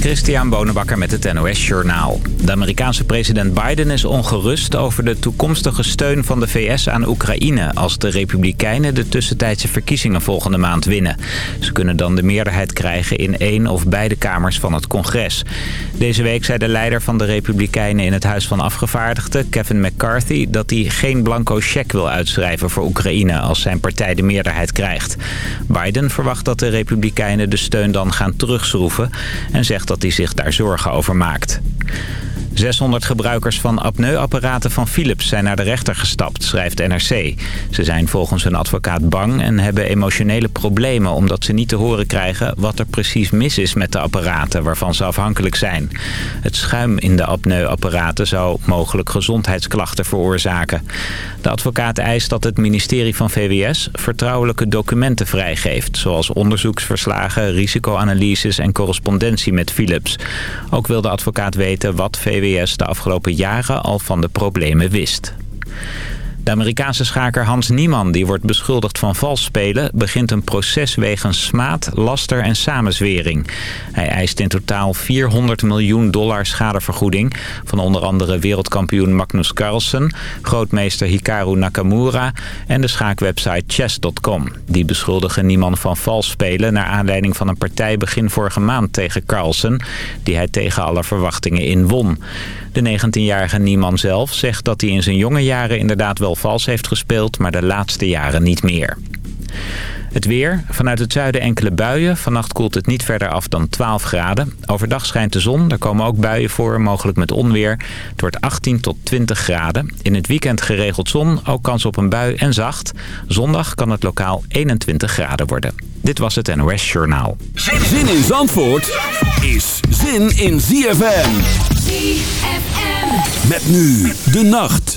Christian Bonenbakker met het NOS Journaal. De Amerikaanse president Biden is ongerust over de toekomstige steun van de VS aan Oekraïne... als de Republikeinen de tussentijdse verkiezingen volgende maand winnen. Ze kunnen dan de meerderheid krijgen in één of beide kamers van het congres. Deze week zei de leider van de Republikeinen in het Huis van Afgevaardigden, Kevin McCarthy... dat hij geen blanco cheque wil uitschrijven voor Oekraïne als zijn partij de meerderheid krijgt. Biden verwacht dat de Republikeinen de steun dan gaan terugschroeven en zegt dat hij zich daar zorgen over maakt. 600 gebruikers van apneuapparaten van Philips zijn naar de rechter gestapt, schrijft NRC. Ze zijn volgens hun advocaat bang en hebben emotionele problemen... omdat ze niet te horen krijgen wat er precies mis is met de apparaten waarvan ze afhankelijk zijn. Het schuim in de apneuapparaten zou mogelijk gezondheidsklachten veroorzaken. De advocaat eist dat het ministerie van VWS vertrouwelijke documenten vrijgeeft... zoals onderzoeksverslagen, risicoanalyses en correspondentie met Philips. Ook wil de advocaat weten wat VWS de afgelopen jaren al van de problemen wist. De Amerikaanse schaker Hans Niemann, die wordt beschuldigd van vals spelen... begint een proces wegens smaad, laster en samenzwering. Hij eist in totaal 400 miljoen dollar schadevergoeding... van onder andere wereldkampioen Magnus Carlsen... grootmeester Hikaru Nakamura en de schaakwebsite chess.com. Die beschuldigen Niemann van vals spelen... naar aanleiding van een partij begin vorige maand tegen Carlsen... die hij tegen alle verwachtingen in won. De 19-jarige Niemann zelf zegt dat hij in zijn jonge jaren inderdaad wel vals heeft gespeeld, maar de laatste jaren niet meer. Het weer. Vanuit het zuiden enkele buien. Vannacht koelt het niet verder af dan 12 graden. Overdag schijnt de zon. Er komen ook buien voor, mogelijk met onweer. Het wordt 18 tot 20 graden. In het weekend geregeld zon. Ook kans op een bui en zacht. Zondag kan het lokaal 21 graden worden. Dit was het NOS Journaal. Zin in Zandvoort is zin in ZFM. ZFM. Met nu de nacht.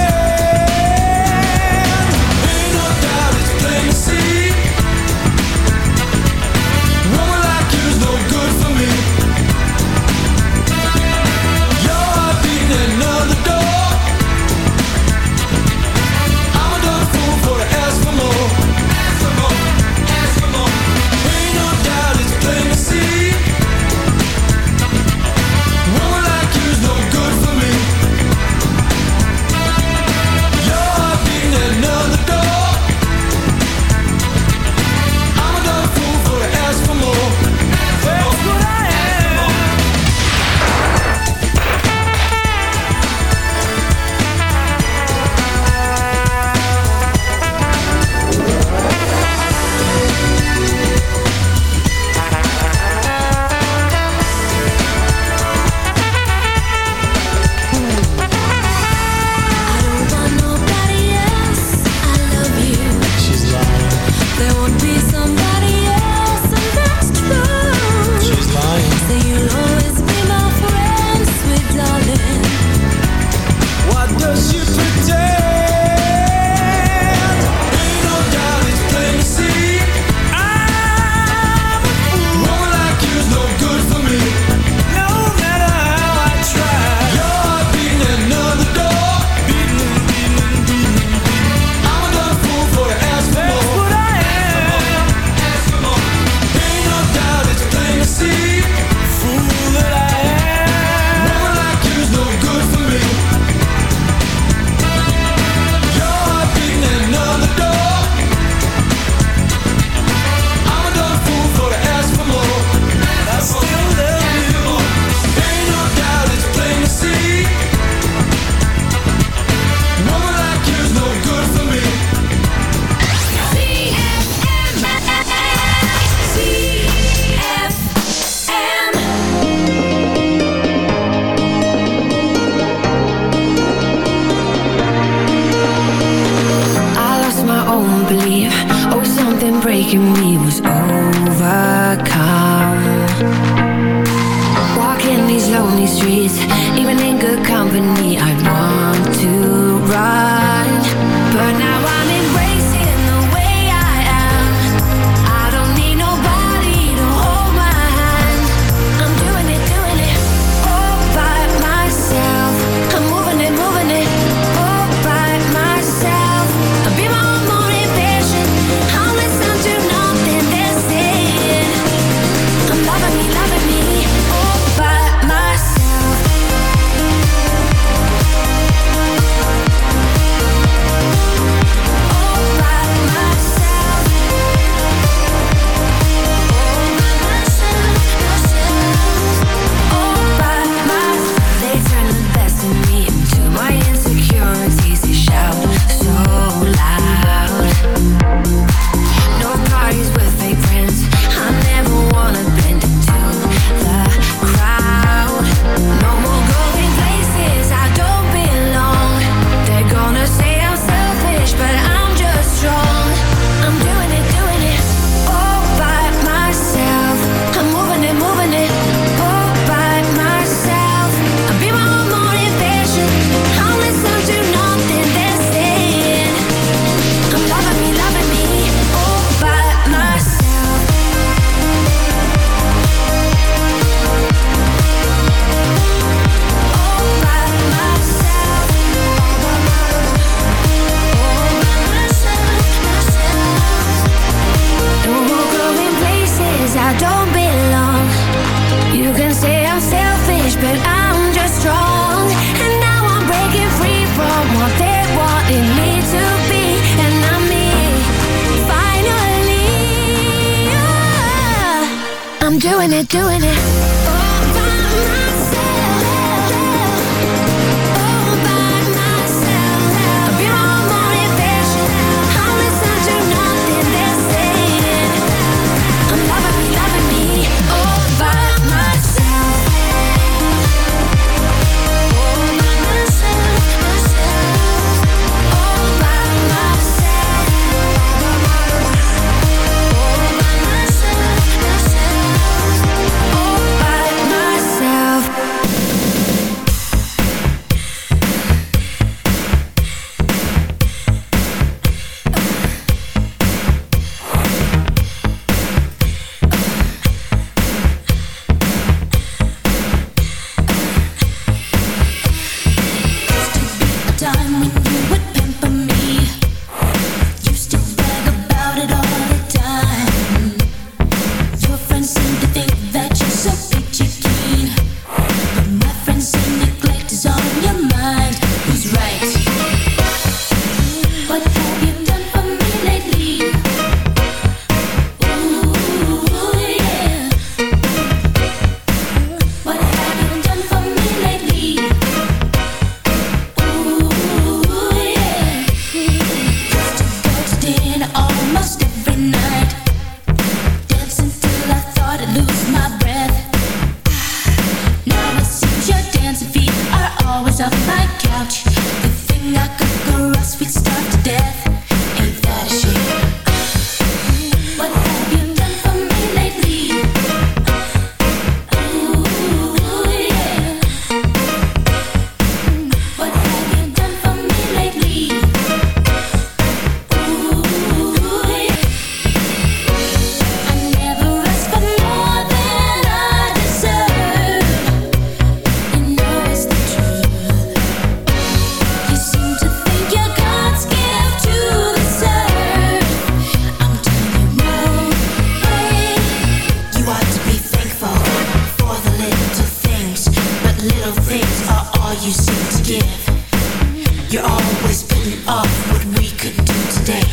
little things are all you seem to give. You're always putting off what we could do today.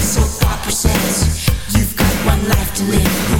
So Papa says, you've got one life to live.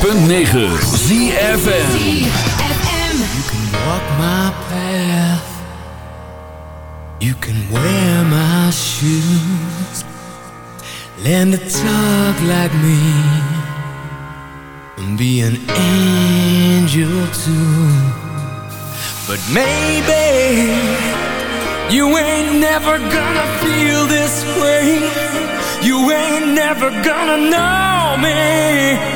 106.9 ZFM You can walk my path. You can wear my shoes. Learn to talk like me. And be an angel too. But maybe You ain't never gonna feel this way. You ain't never gonna know me.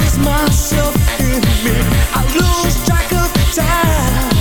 lose myself in me. I lose track of time.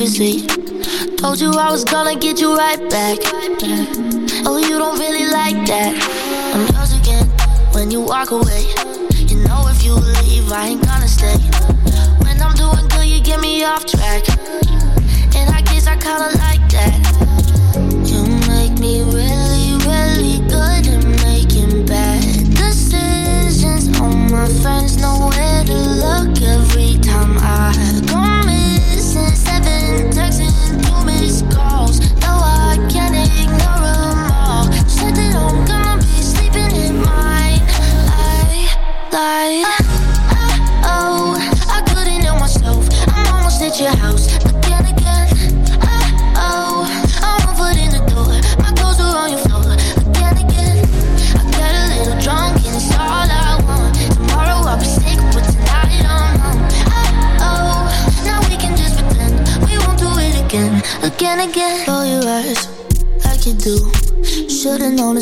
frequency. Told you I was gonna get you right back. Oh, you don't really like that. I'm yours again when you walk away.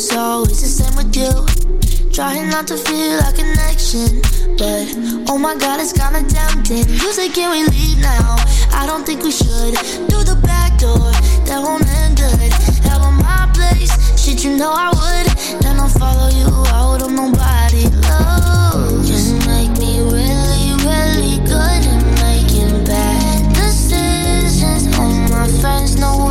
it's always the same with you. Trying not to feel a connection, but oh my god, it's kinda tempting. You say, can we leave now? I don't think we should. Through the back door, that won't end good. Hell on my place, shit, you know I would. Then I'll follow you out on nobody. Love, just make me really, really good at making bad decisions. All my friends know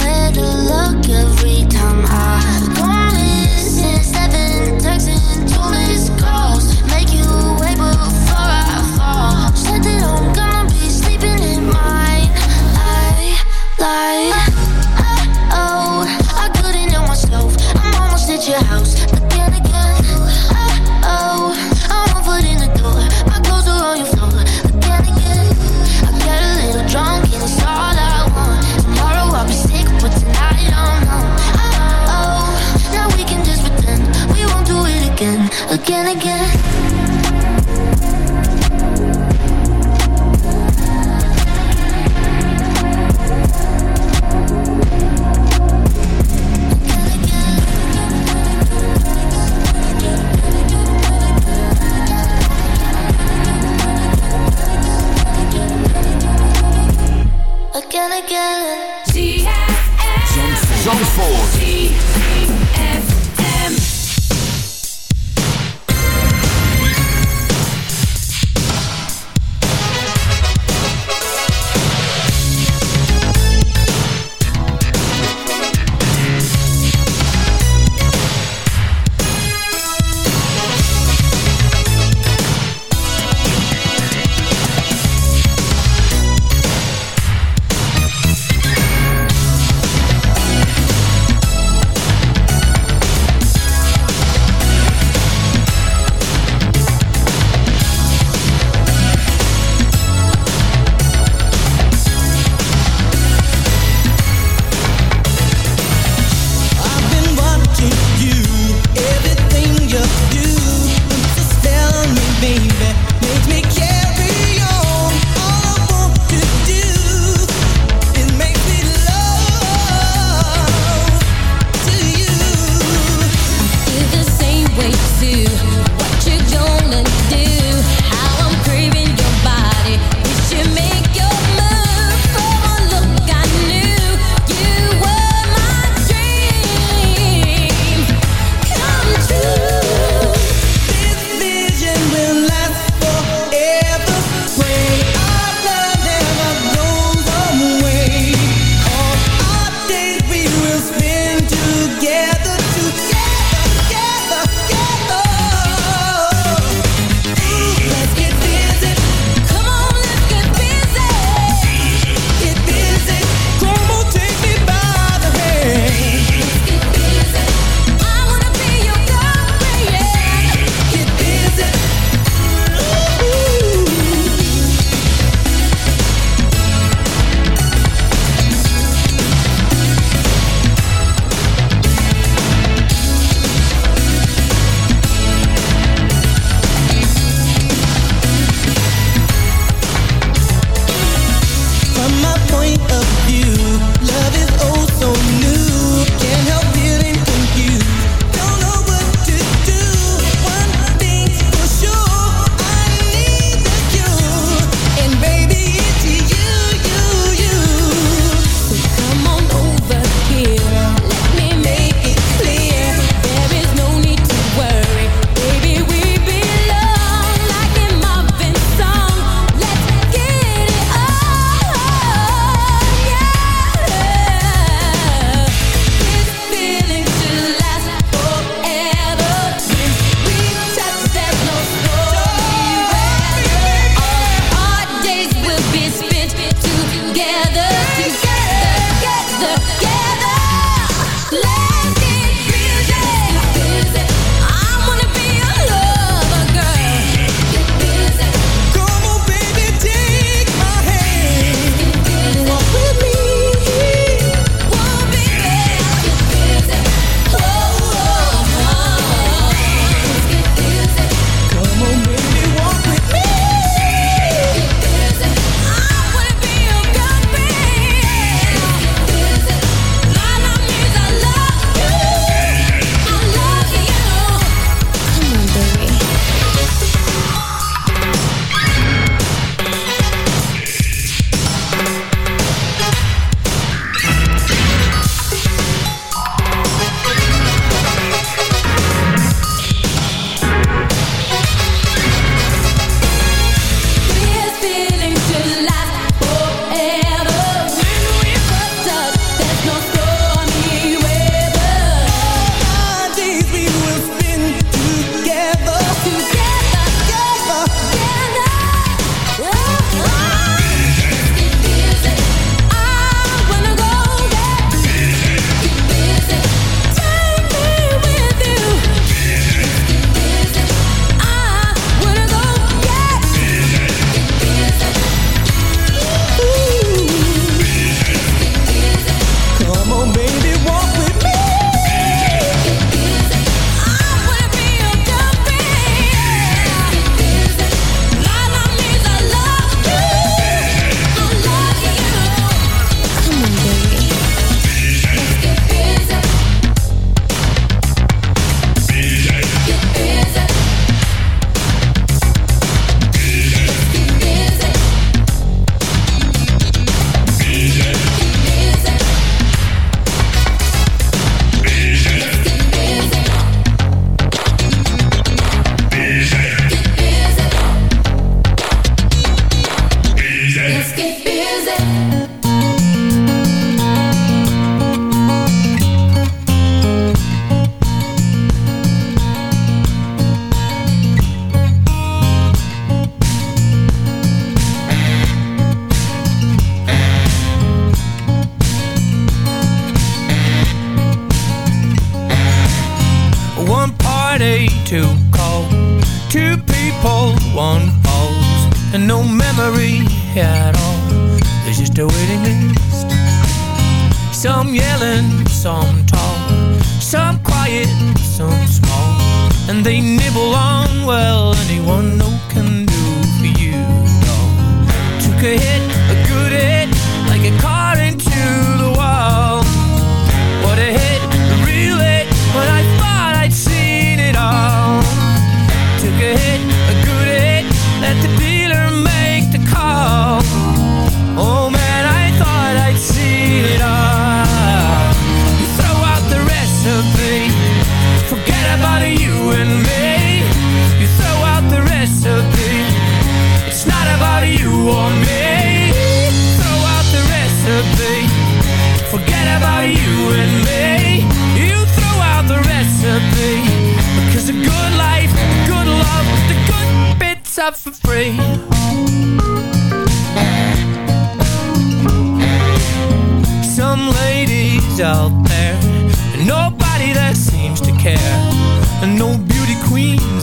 some quiet and some small. And they nibble on, well, anyone no can do for you, dog. Took a hit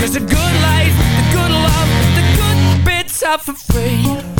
Cause the good life, the good love, the good bits are for free.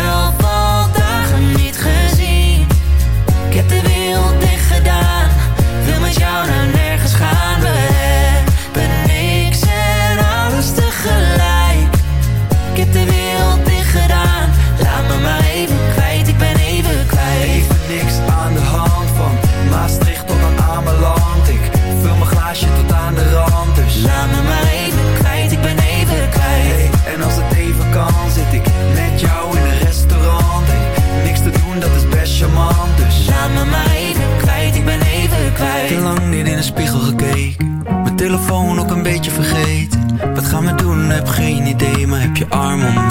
arm om